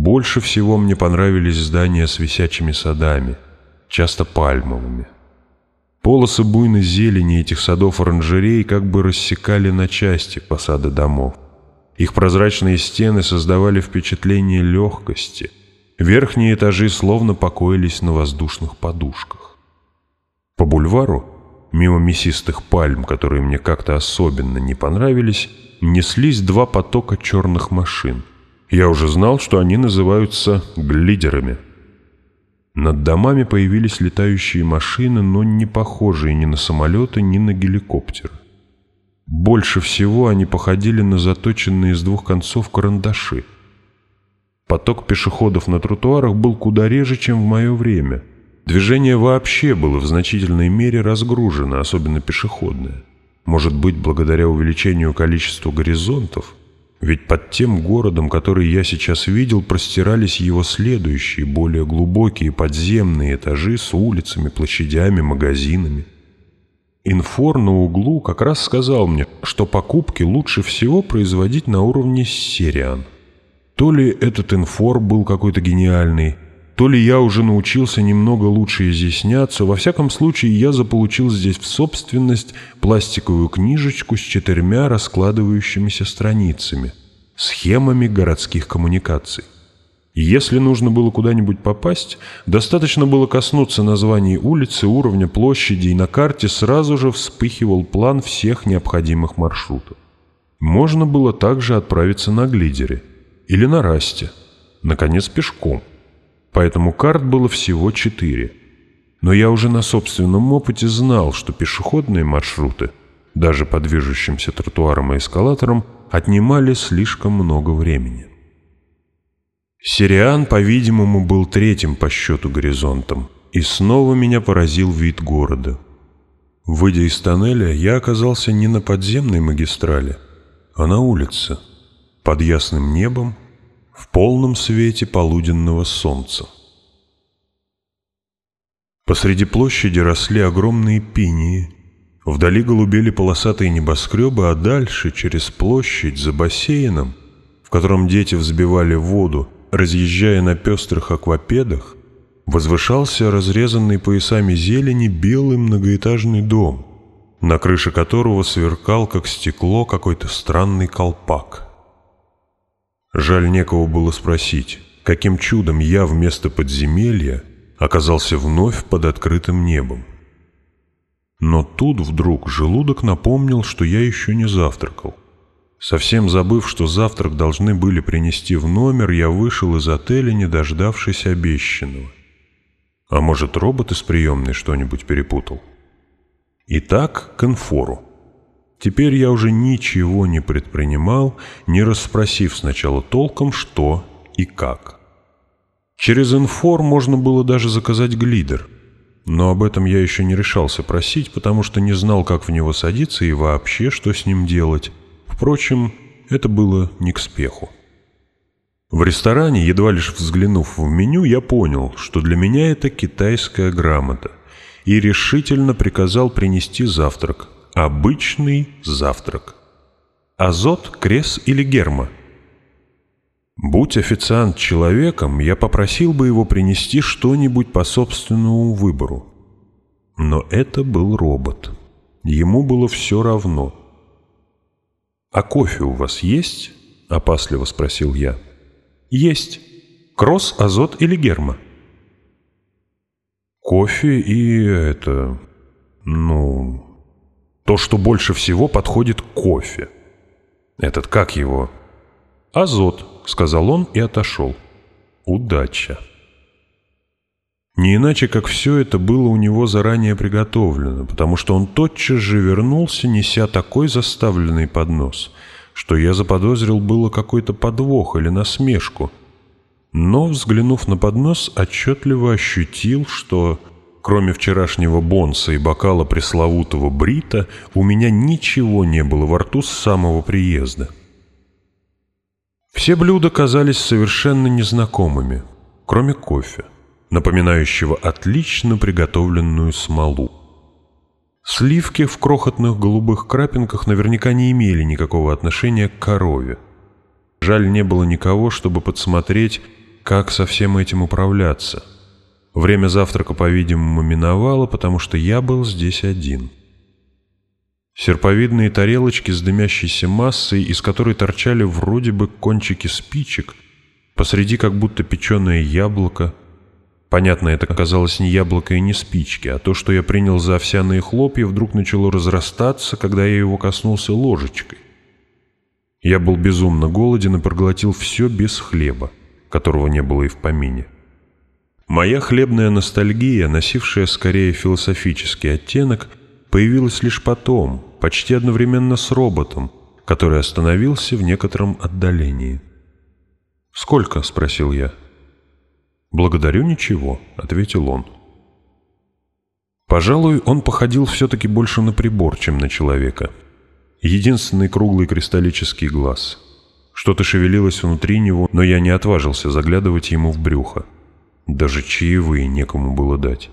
Больше всего мне понравились здания с висячими садами, часто пальмовыми. Полосы буйной зелени этих садов-оранжерей как бы рассекали на части фасады домов. Их прозрачные стены создавали впечатление легкости. Верхние этажи словно покоились на воздушных подушках. По бульвару, мимо мясистых пальм, которые мне как-то особенно не понравились, неслись два потока черных машин. Я уже знал, что они называются глидерами. Над домами появились летающие машины, но не похожие ни на самолеты, ни на геликоптеры. Больше всего они походили на заточенные с двух концов карандаши. Поток пешеходов на тротуарах был куда реже, чем в мое время. Движение вообще было в значительной мере разгружено, особенно пешеходное. Может быть, благодаря увеличению количества горизонтов – ведь под тем городом, который я сейчас видел, простирались его следующие, более глубокие подземные этажи с улицами, площадями, магазинами. Инфор на углу как раз сказал мне, что покупки лучше всего производить на уровне сериан. То ли этот инфор был какой-то гениальный, то ли я уже научился немного лучше изъясняться, во всяком случае я заполучил здесь в собственность пластиковую книжечку с четырьмя раскладывающимися страницами схемами городских коммуникаций. Если нужно было куда-нибудь попасть, достаточно было коснуться названий улицы, уровня площади, и на карте сразу же вспыхивал план всех необходимых маршрутов. Можно было также отправиться на глидере или на расте, наконец пешком. Поэтому карт было всего четыре. Но я уже на собственном опыте знал, что пешеходные маршруты, даже по движущимся тротуарам и эскалаторам – отнимали слишком много времени. Сириан, по-видимому, был третьим по счету горизонтом, и снова меня поразил вид города. Выйдя из тоннеля, я оказался не на подземной магистрали, а на улице, под ясным небом, в полном свете полуденного солнца. Посреди площади росли огромные пинии, Вдали голубели полосатые небоскребы, а дальше, через площадь, за бассейном, в котором дети взбивали воду, разъезжая на пестрых аквапедах, возвышался разрезанный поясами зелени белый многоэтажный дом, на крыше которого сверкал, как стекло, какой-то странный колпак. Жаль, некого было спросить, каким чудом я вместо подземелья оказался вновь под открытым небом. Но тут вдруг желудок напомнил, что я еще не завтракал. Совсем забыв, что завтрак должны были принести в номер, я вышел из отеля, не дождавшись обещанного. А может, робот из приемной что-нибудь перепутал? Итак, к инфору. Теперь я уже ничего не предпринимал, не расспросив сначала толком, что и как. Через инфор можно было даже заказать глидер — но об этом я еще не решался просить, потому что не знал, как в него садиться и вообще, что с ним делать. Впрочем, это было не к спеху. В ресторане, едва лишь взглянув в меню, я понял, что для меня это китайская грамота, и решительно приказал принести завтрак. Обычный завтрак. Азот, крес или герма – Будь официант человеком, я попросил бы его принести что-нибудь по собственному выбору. Но это был робот. Ему было все равно. «А кофе у вас есть?» – опасливо спросил я. «Есть. Кросс, азот или герма?» «Кофе и это... ну... то, что больше всего подходит кофе. Этот, как его?» «Азот», — сказал он и отошел. «Удача». Не иначе, как все это было у него заранее приготовлено, потому что он тотчас же вернулся, неся такой заставленный поднос, что я заподозрил было какой-то подвох или насмешку. Но, взглянув на поднос, отчетливо ощутил, что кроме вчерашнего бонса и бокала пресловутого брита, у меня ничего не было во рту с самого приезда. — все блюда казались совершенно незнакомыми, кроме кофе, напоминающего отлично приготовленную смолу. Сливки в крохотных голубых крапинках наверняка не имели никакого отношения к корове. Жаль, не было никого, чтобы подсмотреть, как со всем этим управляться. Время завтрака, по-видимому, миновало, потому что я был здесь один. Серповидные тарелочки с дымящейся массой, из которой торчали вроде бы кончики спичек, посреди как будто печеное яблоко. Понятно, это оказалось не яблоко и не спички, а то, что я принял за овсяные хлопья, вдруг начало разрастаться, когда я его коснулся ложечкой. Я был безумно голоден и проглотил все без хлеба, которого не было и в помине. Моя хлебная ностальгия, носившая скорее философический оттенок, появилась лишь потом, почти одновременно с роботом, который остановился в некотором отдалении. «Сколько?» — спросил я. «Благодарю, ничего», — ответил он. Пожалуй, он походил все-таки больше на прибор, чем на человека. Единственный круглый кристаллический глаз. Что-то шевелилось внутри него, но я не отважился заглядывать ему в брюхо. Даже чаевые некому было дать.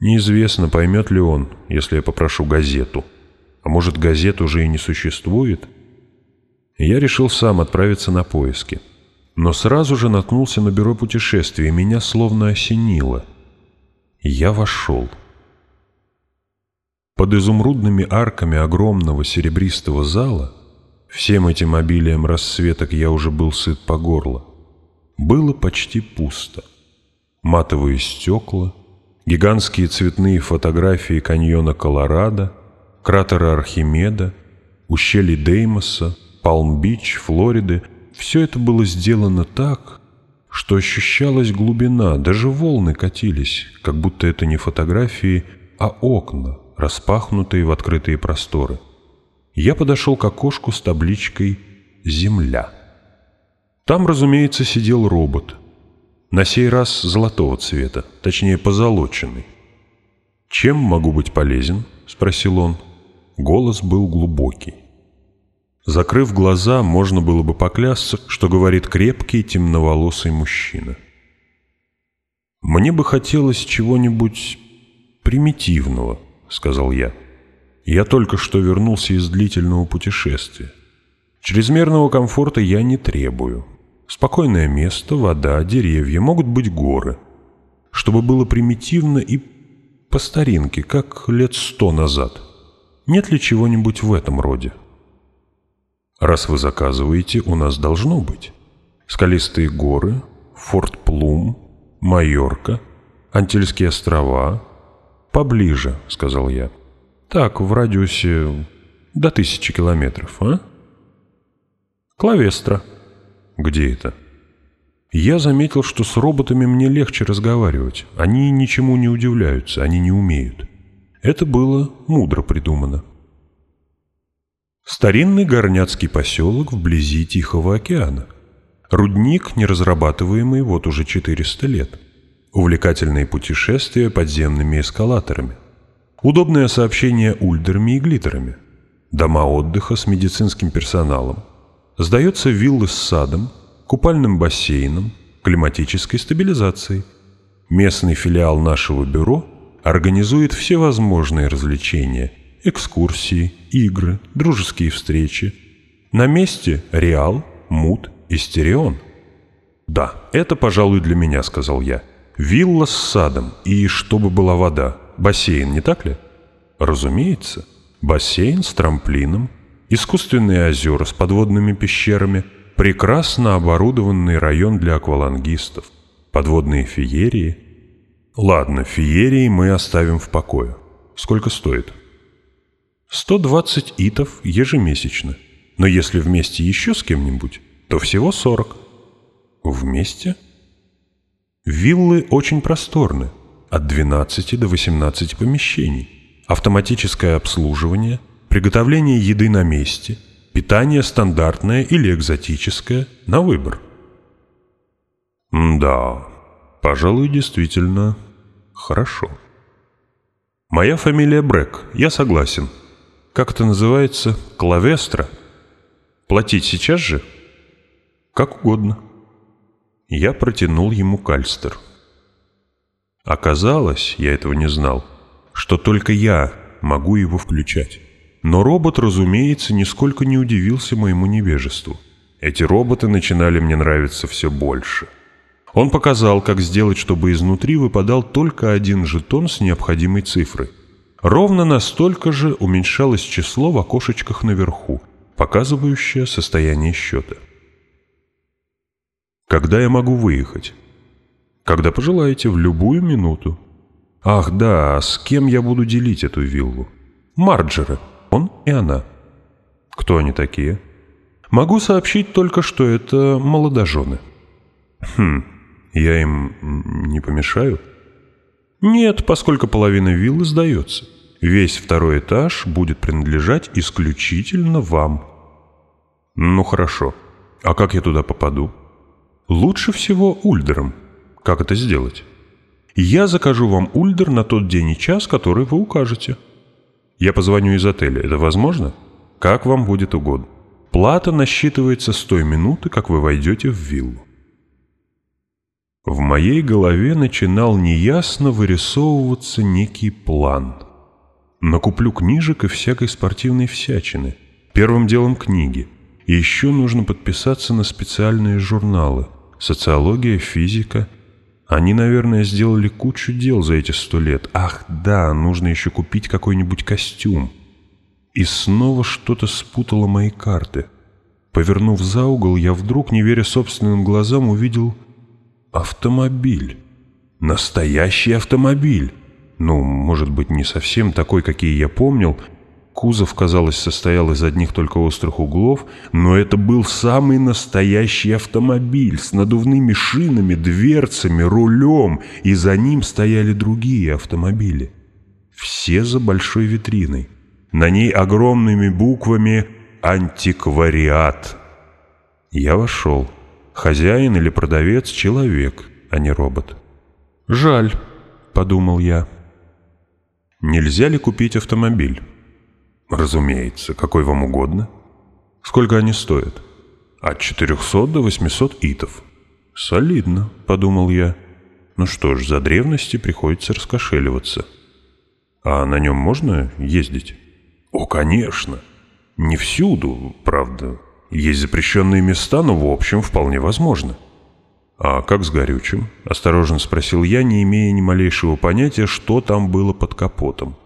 Неизвестно, поймет ли он, если я попрошу газету. А может, газет уже и не существует? Я решил сам отправиться на поиски. Но сразу же наткнулся на бюро путешествий, и меня словно осенило. Я вошел. Под изумрудными арками огромного серебристого зала Всем этим обилием расцветок я уже был сыт по горло. Было почти пусто. Матовые стекла, гигантские цветные фотографии каньона Колорадо — кратера Архимеда, ущелье Деймоса, Палм-Бич, Флориды — все это было сделано так, что ощущалась глубина, даже волны катились, как будто это не фотографии, а окна, распахнутые в открытые просторы. Я подошел к окошку с табличкой «Земля». Там, разумеется, сидел робот. На сей раз золотого цвета, точнее позолоченный. «Чем могу быть полезен?» — спросил он. Голос был глубокий. Закрыв глаза, можно было бы поклясться, что говорит крепкий темноволосый мужчина. «Мне бы хотелось чего-нибудь примитивного», — сказал я. «Я только что вернулся из длительного путешествия. Чрезмерного комфорта я не требую. Спокойное место, вода, деревья, могут быть горы. Чтобы было примитивно и по старинке, как лет сто назад». Нет ли чего-нибудь в этом роде? Раз вы заказываете, у нас должно быть. Скалистые горы, Форт Плум, Майорка, Антильские острова. Поближе, сказал я. Так, в радиусе до тысячи километров, а? Клавестра. Где это? Я заметил, что с роботами мне легче разговаривать. Они ничему не удивляются, они не умеют. Это было мудро придумано. Старинный горняцкий поселок вблизи Тихого океана. Рудник, неразрабатываемый вот уже 400 лет. Увлекательные путешествия подземными эскалаторами. Удобное сообщение ульдерами и глиттерами. Дома отдыха с медицинским персоналом. Сдается виллы с садом, купальным бассейном, климатической стабилизацией. Местный филиал нашего бюро – организует всевозможные развлечения, экскурсии, игры, дружеские встречи. На месте Реал, Мут и Стерион. «Да, это, пожалуй, для меня», — сказал я. «Вилла с садом и чтобы была вода. Бассейн, не так ли?» «Разумеется. Бассейн с трамплином, искусственные озера с подводными пещерами, прекрасно оборудованный район для аквалангистов, подводные феерии, Ладно, феерии мы оставим в покое. Сколько стоит? 120 итов ежемесячно. Но если вместе еще с кем-нибудь, то всего 40. Вместе? Виллы очень просторны, от 12 до 18 помещений. Автоматическое обслуживание, приготовление еды на месте, питание стандартное или экзотическое, на выбор. М да, пожалуй, действительно, Хорошо. Моя фамилия Брэк, я согласен. Как это называется? Клавестра? Платить сейчас же? Как угодно. Я протянул ему кальстер. Оказалось, я этого не знал, что только я могу его включать. Но робот, разумеется, нисколько не удивился моему невежеству. Эти роботы начинали мне нравиться все больше. Он показал, как сделать, чтобы изнутри выпадал только один жетон с необходимой цифрой. Ровно настолько же уменьшалось число в окошечках наверху, показывающее состояние счета. Когда я могу выехать? Когда пожелаете, в любую минуту. Ах да, а с кем я буду делить эту виллу? Марджеры, он и она. Кто они такие? Могу сообщить только, что это молодожены. Хм, я им не помешаю? Нет, поскольку половина виллы сдается. Весь второй этаж будет принадлежать исключительно вам. Ну хорошо. А как я туда попаду? Лучше всего ульдером. Как это сделать? Я закажу вам ульдер на тот день и час, который вы укажете. Я позвоню из отеля. Это возможно? Как вам будет угодно. Плата насчитывается с той минуты, как вы войдете в виллу. В моей голове начинал неясно вырисовываться некий план. Накуплю книжек и всякой спортивной всячины. Первым делом книги. И еще нужно подписаться на специальные журналы. Социология, физика. Они, наверное, сделали кучу дел за эти сто лет. Ах, да, нужно еще купить какой-нибудь костюм. И снова что-то спутало мои карты. Повернув за угол, я вдруг, не веря собственным глазам, увидел автомобиль. Настоящий автомобиль. Ну, может быть, не совсем такой, какие я помнил. Кузов, казалось, состоял из одних только острых углов, но это был самый настоящий автомобиль с надувными шинами, дверцами, рулем, и за ним стояли другие автомобили. Все за большой витриной. На ней огромными буквами «Антиквариат». Я вошел. Хозяин или продавец — человек, а не робот. «Жаль», — подумал я. «Нельзя ли купить автомобиль?» «Разумеется, какой вам угодно». «Сколько они стоят?» «От 400 до 800 итов». «Солидно», — подумал я. «Ну что ж, за древности приходится раскошеливаться». «А на нем можно ездить?» «О, конечно! Не всюду, правда, есть запрещенные места, но в общем вполне возможно. «А как с горючим?» – осторожно спросил я, не имея ни малейшего понятия, что там было под капотом.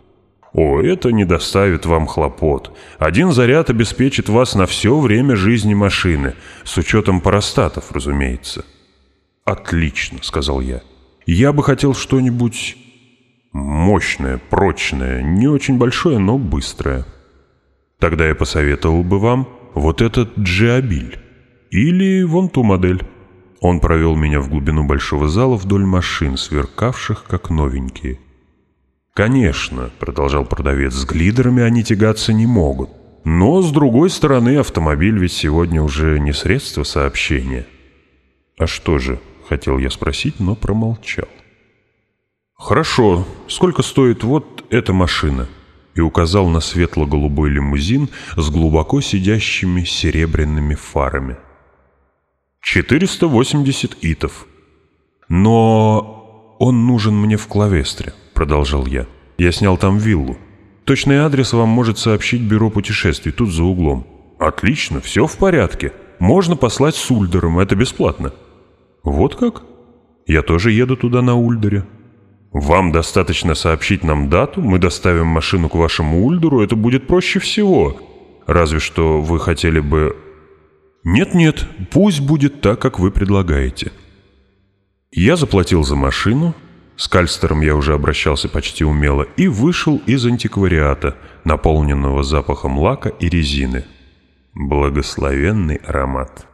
«О, это не доставит вам хлопот. Один заряд обеспечит вас на все время жизни машины, с учетом парастатов, разумеется». «Отлично», — сказал я. «Я бы хотел что-нибудь мощное, прочное, не очень большое, но быстрое». «Тогда я посоветовал бы вам вот этот Джиабиль. Или вон ту модель. Он провел меня в глубину большого зала вдоль машин, сверкавших как новенькие. «Конечно», — продолжал продавец, — «с глидерами они тягаться не могут. Но, с другой стороны, автомобиль ведь сегодня уже не средство сообщения». «А что же?» — хотел я спросить, но промолчал. «Хорошо. Сколько стоит вот эта машина?» и указал на светло-голубой лимузин с глубоко сидящими серебряными фарами. 480 итов. Но он нужен мне в Клавестре, продолжал я. Я снял там виллу. Точный адрес вам может сообщить бюро путешествий тут за углом. Отлично, все в порядке. Можно послать с Ульдером, это бесплатно. Вот как? Я тоже еду туда на Ульдере. Вам достаточно сообщить нам дату, мы доставим машину к вашему Ульдеру, это будет проще всего. Разве что вы хотели бы... Нет-нет, пусть будет так, как вы предлагаете. Я заплатил за машину, с Кальстером я уже обращался почти умело, и вышел из антиквариата, наполненного запахом лака и резины. Благословенный аромат.